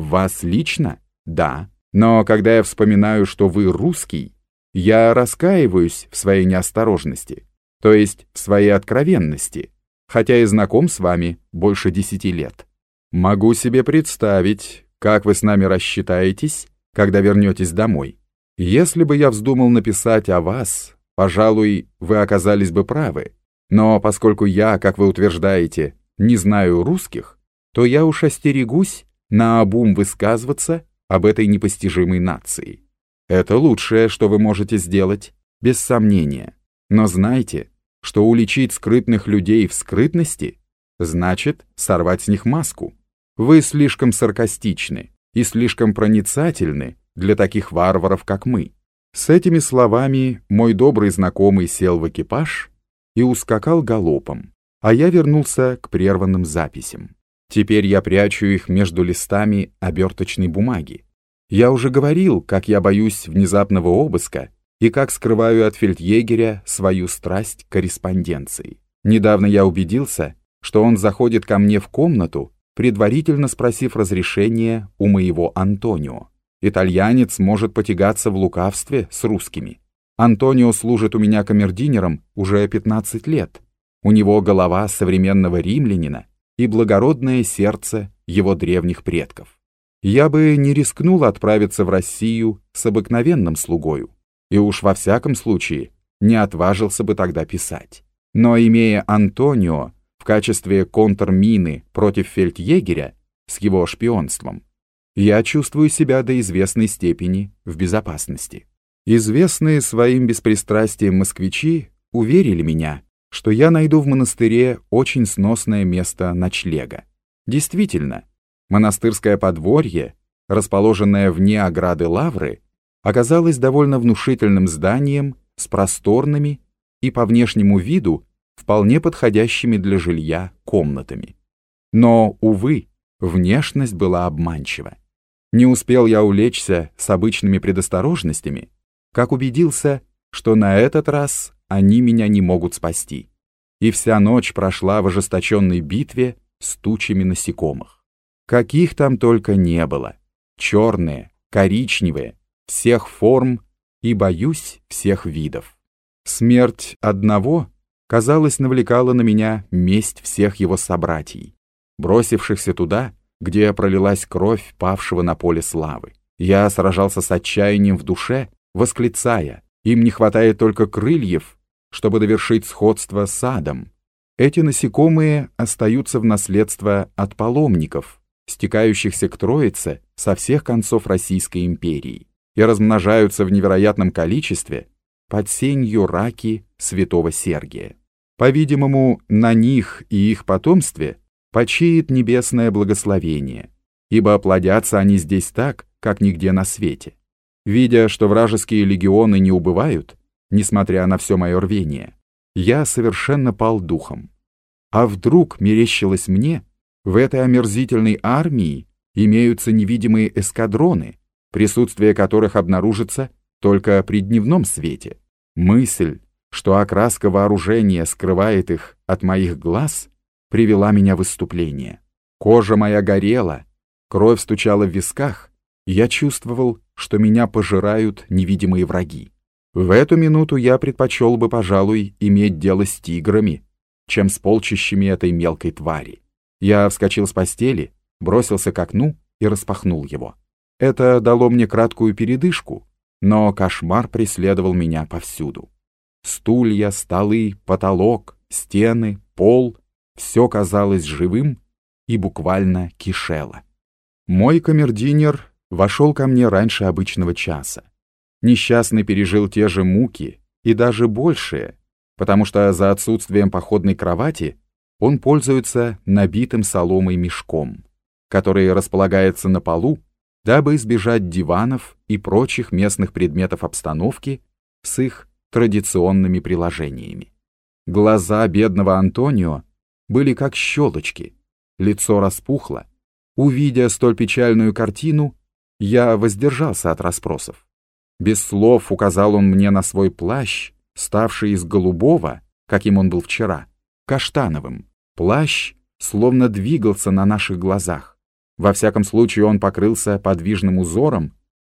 Вас лично? Да. Но когда я вспоминаю, что вы русский, я раскаиваюсь в своей неосторожности, то есть в своей откровенности, хотя и знаком с вами больше десяти лет. Могу себе представить, как вы с нами рассчитаетесь, когда вернетесь домой. Если бы я вздумал написать о вас, пожалуй, вы оказались бы правы. Но поскольку я, как вы утверждаете, не знаю русских, то я уж остерегусь наобум высказываться об этой непостижимой нации. Это лучшее, что вы можете сделать, без сомнения. Но знайте, что уличить скрытных людей в скрытности значит сорвать с них маску. Вы слишком саркастичны и слишком проницательны для таких варваров, как мы. С этими словами мой добрый знакомый сел в экипаж и ускакал галопом, а я вернулся к прерванным записям. Теперь я прячу их между листами оберточной бумаги. Я уже говорил, как я боюсь внезапного обыска и как скрываю от фельдъегеря свою страсть к корреспонденции. Недавно я убедился, что он заходит ко мне в комнату, предварительно спросив разрешения у моего Антонио. Итальянец может потягаться в лукавстве с русскими. Антонио служит у меня камердинером уже 15 лет. У него голова современного римлянина и благородное сердце его древних предков. Я бы не рискнул отправиться в Россию с обыкновенным слугою, и уж во всяком случае не отважился бы тогда писать. Но имея Антонио в качестве контрмины против фельдъегеря с его шпионством, я чувствую себя до известной степени в безопасности. Известные своим беспристрастием москвичи уверили меня, что я найду в монастыре очень сносное место ночлега. Действительно, монастырское подворье, расположенное вне ограды лавры, оказалось довольно внушительным зданием с просторными и по внешнему виду вполне подходящими для жилья комнатами. Но, увы, внешность была обманчива. Не успел я улечься с обычными предосторожностями, как убедился, что на этот раз они меня не могут спасти. И вся ночь прошла в ожесточенной битве с тучами насекомых. Каких там только не было. Черные, коричневые, всех форм и, боюсь, всех видов. Смерть одного, казалось, навлекала на меня месть всех его собратьей, бросившихся туда, где пролилась кровь павшего на поле славы. Я сражался с отчаянием в душе, восклицая, им не хватает только крыльев, чтобы довершить сходство с адом. Эти насекомые остаются в наследство от паломников, стекающихся к Троице со всех концов Российской империи, и размножаются в невероятном количестве под сенью раки святого Сергия. По-видимому, на них и их потомстве почиет небесное благословение, ибо плодятся они здесь так, как нигде на свете. Видя, что вражеские легионы не убывают, несмотря на все мое рвение, я совершенно пал духом. А вдруг мерещилось мне, в этой омерзительной армии имеются невидимые эскадроны, присутствие которых обнаружится только при дневном свете. Мысль, что окраска вооружения скрывает их от моих глаз, привела меня в выступление. Кожа моя горела, кровь стучала в висках, и я чувствовал, что меня пожирают невидимые враги. В эту минуту я предпочел бы, пожалуй, иметь дело с тиграми, чем с полчищами этой мелкой твари. Я вскочил с постели, бросился к окну и распахнул его. Это дало мне краткую передышку, но кошмар преследовал меня повсюду. Стулья, столы, потолок, стены, пол все казалось живым и буквально кишело. Мой камердинер вошел ко мне раньше обычного часа. Несчастный пережил те же муки и даже большие, потому что за отсутствием походной кровати он пользуется набитым соломой мешком, который располагается на полу, дабы избежать диванов и прочих местных предметов обстановки с их традиционными приложениями. Глаза бедного Антонио были как щелочки, лицо распухло. Увидя столь печальную картину, я воздержался от расспросов. Без слов указал он мне на свой плащ, ставший из голубого, каким он был вчера, каштановым. Плащ словно двигался на наших глазах. Во всяком случае он покрылся подвижным узором,